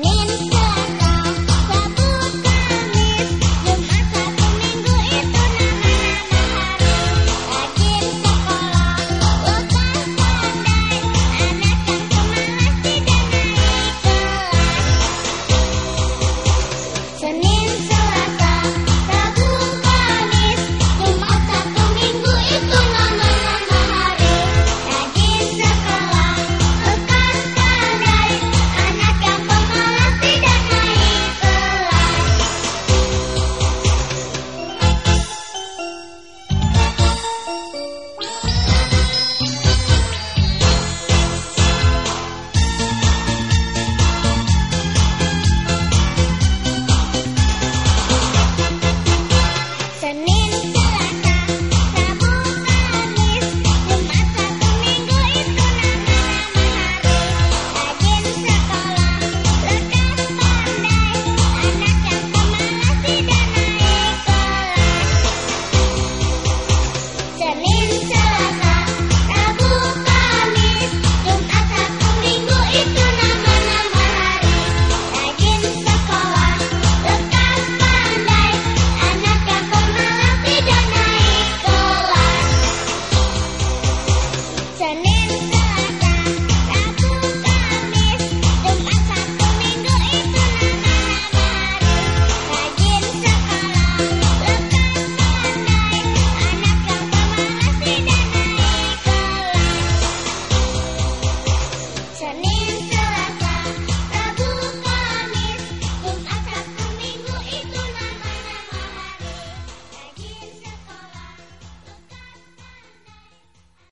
Nanny.